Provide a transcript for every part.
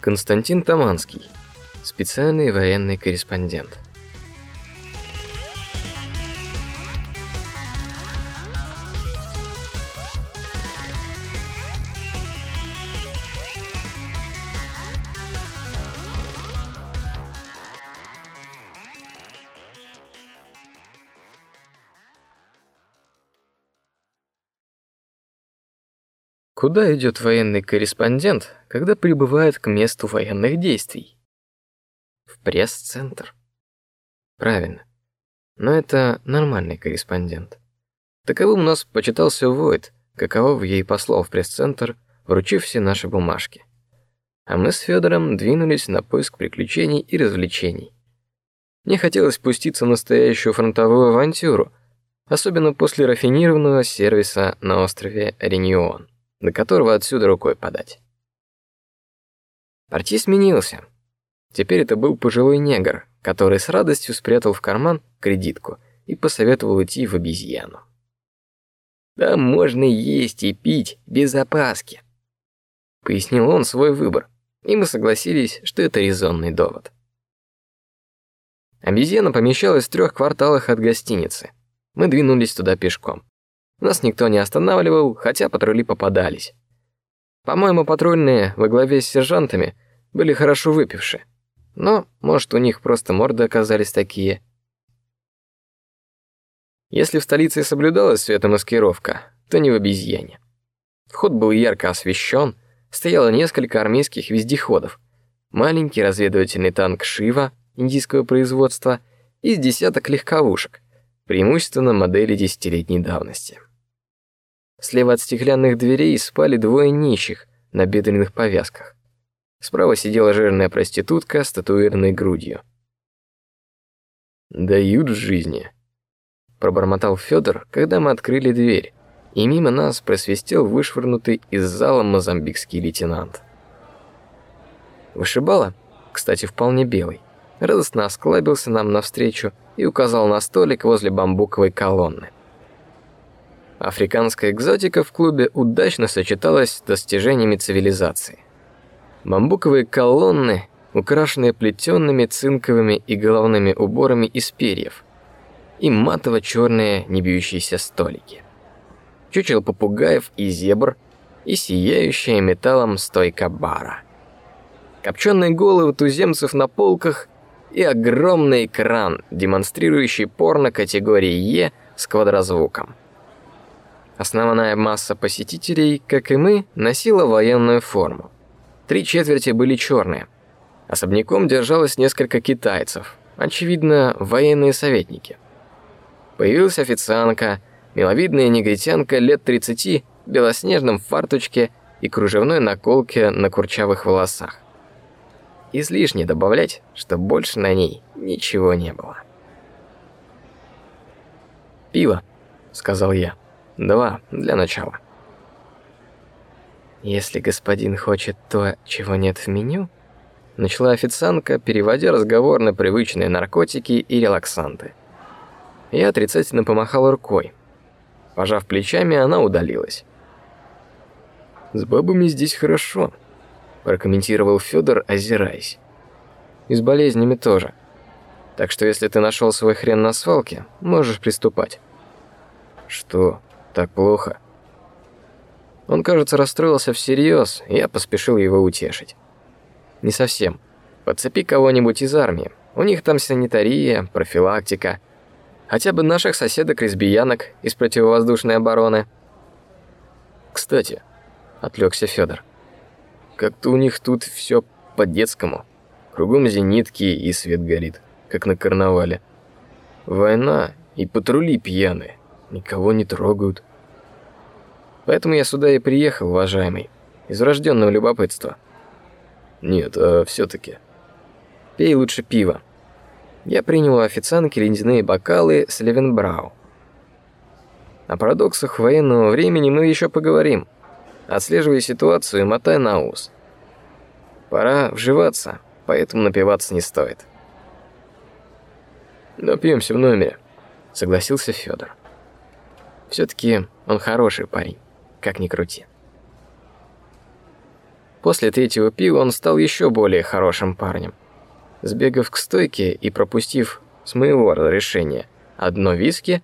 Константин Таманский, специальный военный корреспондент. Куда идет военный корреспондент, когда прибывает к месту военных действий? В пресс-центр. Правильно. Но это нормальный корреспондент. Таковым у нас почитался Войд, каково ей послал в пресс-центр, вручив все наши бумажки. А мы с Федором двинулись на поиск приключений и развлечений. Мне хотелось спуститься в настоящую фронтовую авантюру, особенно после рафинированного сервиса на острове Ренион до которого отсюда рукой подать. Партий сменился. Теперь это был пожилой негр, который с радостью спрятал в карман кредитку и посоветовал идти в обезьяну. Там можно есть и пить без опаски, пояснил он свой выбор, и мы согласились, что это резонный довод. Обезьяна помещалась в трех кварталах от гостиницы. Мы двинулись туда пешком. Нас никто не останавливал, хотя патрули попадались. По-моему, патрульные во главе с сержантами были хорошо выпившие. Но, может, у них просто морды оказались такие. Если в столице соблюдалась светомаскировка, то не в обезьяне. Вход был ярко освещен, стояло несколько армейских вездеходов, маленький разведывательный танк Шива индийского производства и с десяток легковушек, преимущественно модели десятилетней давности. Слева от стеклянных дверей спали двое нищих на бедренных повязках. Справа сидела жирная проститутка с татуированной грудью. Дают жизни, пробормотал Федор, когда мы открыли дверь, и мимо нас просвистел вышвырнутый из зала мозамбикский лейтенант. Вышибала, кстати, вполне белый, радостно осклабился нам навстречу и указал на столик возле бамбуковой колонны. Африканская экзотика в клубе удачно сочеталась с достижениями цивилизации. Бамбуковые колонны, украшенные плетенными цинковыми и головными уборами из перьев, и матово-черные небьющиеся столики. Чучело попугаев и зебр, и сияющая металлом стойка бара. Копченые головы туземцев на полках и огромный экран, демонстрирующий порно категории Е с квадрозвуком. Основная масса посетителей, как и мы, носила военную форму. Три четверти были черные. Особняком держалось несколько китайцев, очевидно, военные советники. Появилась официантка, миловидная негритянка лет 30, в белоснежном фартучке и кружевной наколке на курчавых волосах. Излишне добавлять, что больше на ней ничего не было. Пиво, сказал я. Два для начала. Если господин хочет то, чего нет в меню, начала официантка, переводя разговор на привычные наркотики и релаксанты. Я отрицательно помахал рукой. Пожав плечами, она удалилась. С бабами здесь хорошо, прокомментировал Федор, озираясь. И с болезнями тоже. Так что если ты нашел свой хрен на свалке, можешь приступать. Что? Так плохо. Он, кажется, расстроился всерьез, и я поспешил его утешить. Не совсем. Подцепи кого-нибудь из армии. У них там санитария, профилактика. Хотя бы наших соседок-лесбиянок из противовоздушной обороны. Кстати, отвлекся Федор. Как-то у них тут все по-детскому. Кругом зенитки и свет горит, как на карнавале. Война и патрули пьяные, никого не трогают. Поэтому я сюда и приехал, уважаемый, из врожденного любопытства. Нет, а все-таки. Пей лучше пиво. Я принял у официантки ледяные бокалы с Левенбрау. О парадоксах военного времени мы еще поговорим. Отслеживай ситуацию мотай на ус. Пора вживаться, поэтому напиваться не стоит. Напьемся в номере, согласился Федор. Все-таки он хороший парень как ни крути. После третьего пива он стал еще более хорошим парнем. Сбегав к стойке и пропустив с моего разрешения одно виски,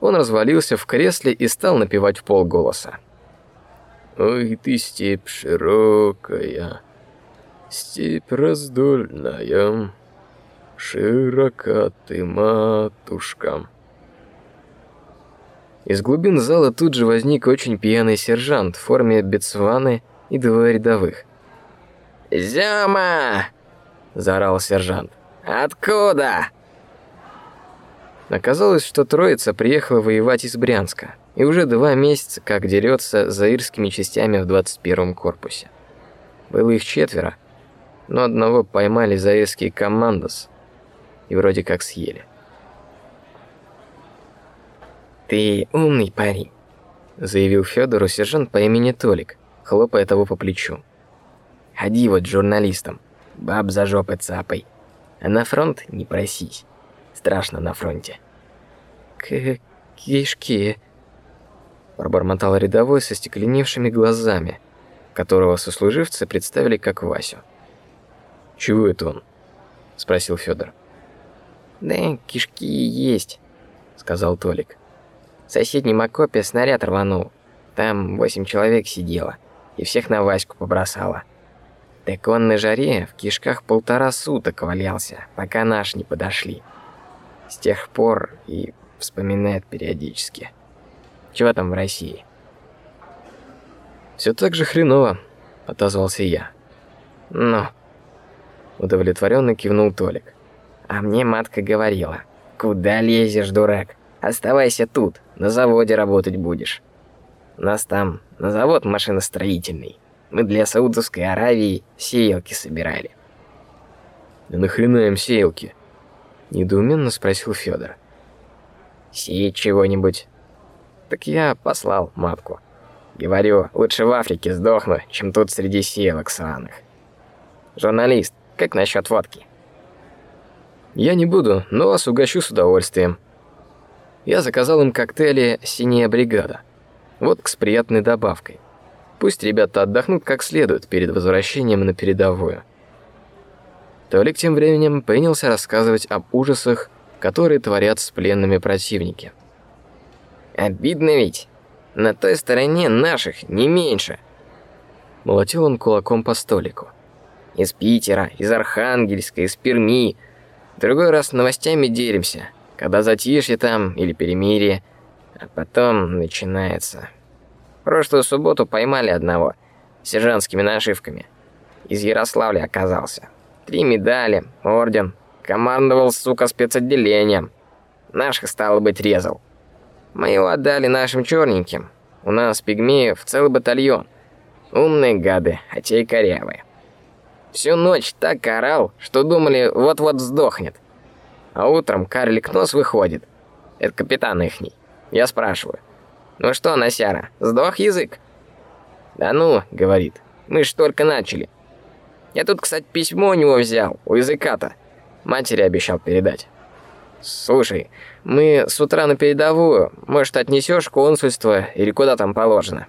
он развалился в кресле и стал напевать в полголоса. «Ой, ты степь широкая, степь раздольная, широка ты, матушка». Из глубин зала тут же возник очень пьяный сержант в форме бецваны и двое рядовых. «Зяма!» – заорал сержант. «Откуда?» Оказалось, что троица приехала воевать из Брянска и уже два месяца как дерется с заирскими частями в 21-м корпусе. Было их четверо, но одного поймали заирские командос и вроде как съели. «Ты умный парень», — заявил Федору сержант по имени Толик, хлопая того по плечу. «Ходи вот журналистом, баб за жопы цапай, а на фронт не просись, страшно на фронте». К «Кишки», — пробормотал рядовой со стекленевшими глазами, которого сослуживцы представили как Васю. «Чего это он?» — спросил Федор. «Да кишки есть», — сказал Толик. В соседнем окопе снаряд рванул. Там восемь человек сидело, и всех на Ваську побросало. Так он на жаре в кишках полтора суток валялся, пока наши не подошли. С тех пор и вспоминает периодически. Чего там в России? Все так же хреново, отозвался я. Ну, удовлетворенно кивнул Толик. А мне матка говорила: "Куда лезешь, дурак? Оставайся тут, на заводе работать будешь. У нас там на завод машиностроительный. Мы для Саудовской Аравии сеялки собирали. Да нахрена им сеялки? Недоуменно спросил Федор. Сеять чего-нибудь. Так я послал матку. Говорю, лучше в Африке сдохну, чем тут среди сеялок сраных. Журналист, как насчет водки? Я не буду, но вас угощу с удовольствием, я заказал им коктейли «Синяя бригада». Водка с приятной добавкой. Пусть ребята отдохнут как следует перед возвращением на передовую. Толик тем временем принялся рассказывать об ужасах, которые творят с пленными противники. «Обидно ведь. На той стороне наших не меньше». Молотил он кулаком по столику. «Из Питера, из Архангельска, из Перми. Другой раз новостями делимся когда затишье там или перемирие, а потом начинается. Прошлую субботу поймали одного с сержантскими нашивками. Из Ярославля оказался. Три медали, орден, командовал, сука, спецотделением. Наших, стало быть, резал. Мы его отдали нашим черненьким. У нас пигмеев целый батальон. Умные гады, а те и корявые. Всю ночь так орал, что думали, вот-вот сдохнет. А утром карлик нос выходит. Это капитан ихний. Я спрашиваю. Ну что, Насяра, сдох язык? Да ну, говорит. Мы ж только начали. Я тут, кстати, письмо у него взял, у языка-то. Матери обещал передать. Слушай, мы с утра на передовую. Может, отнесешь консульство или куда там положено?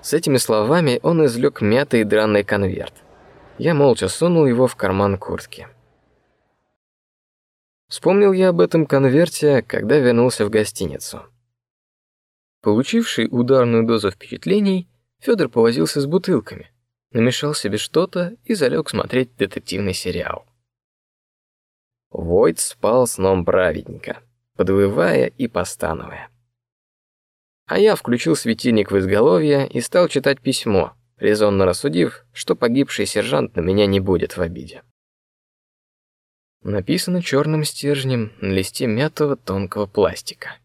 С этими словами он извлек мятый драный конверт. Я молча сунул его в карман куртки. Вспомнил я об этом конверте, когда вернулся в гостиницу. Получивший ударную дозу впечатлений, Федор повозился с бутылками, намешал себе что-то и залег смотреть детективный сериал. Войт спал сном праведника, подвывая и постановая. А я включил светильник в изголовье и стал читать письмо, резонно рассудив, что погибший сержант на меня не будет в обиде. Написано черным стержнем на листе мятого тонкого пластика.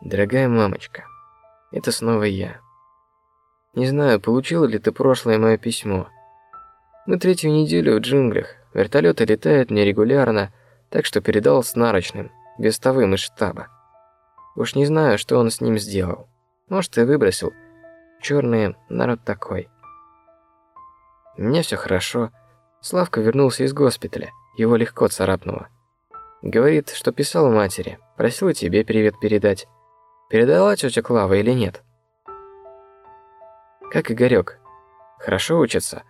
Дорогая мамочка, это снова я. Не знаю, получила ли ты прошлое мое письмо. Мы третью неделю в джунглях. Вертолеты летают нерегулярно, так что передал с нарочным, вестовым из штаба. Уж не знаю, что он с ним сделал. Может, и выбросил. Черные народ такой. У меня все хорошо. Славка вернулся из госпиталя, его легко царапнуло. Говорит, что писал матери, просил тебе привет передать. Передала тетя Клава или нет? Как Игорек? Хорошо учится?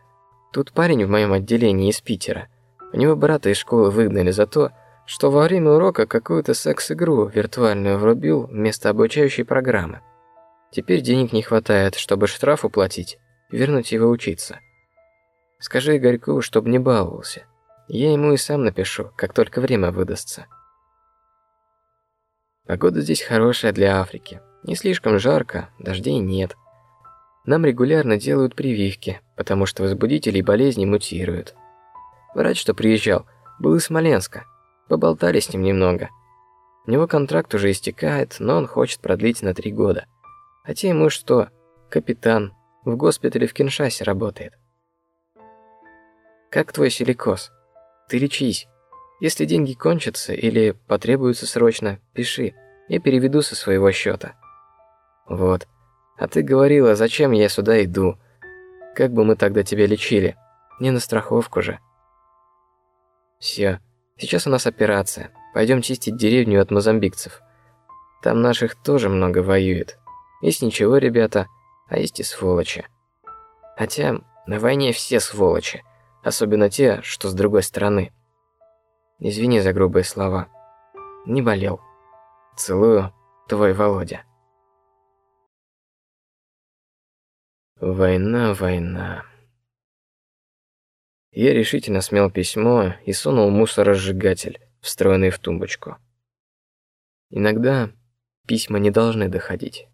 Тут парень в моем отделении из Питера. У него брата из школы выгнали за то, что во время урока какую-то секс-игру виртуальную врубил вместо обучающей программы. Теперь денег не хватает, чтобы штраф уплатить, вернуть его учиться. Скажи Игорьку, чтобы не баловался. Я ему и сам напишу, как только время выдастся. Погода здесь хорошая для Африки. Не слишком жарко, дождей нет. Нам регулярно делают прививки, потому что возбудители болезни мутируют. Врач, что приезжал, был из Смоленска. Поболтали с ним немного. У него контракт уже истекает, но он хочет продлить на три года. Хотя ему что, капитан, в госпитале в Киншасе работает. Как твой силикоз? Ты лечись. Если деньги кончатся или потребуются срочно, пиши. Я переведу со своего счета. Вот. А ты говорила, зачем я сюда иду? Как бы мы тогда тебя лечили? Не на страховку же. Все. Сейчас у нас операция. Пойдем чистить деревню от мозамбикцев. Там наших тоже много воюет. Есть ничего, ребята, а есть и сволочи. Хотя на войне все сволочи, особенно те, что с другой стороны. Извини за грубые слова. Не болел. Целую, твой Володя. Война, война. Я решительно смял письмо и сунул мусоросжигатель, встроенный в тумбочку. Иногда письма не должны доходить.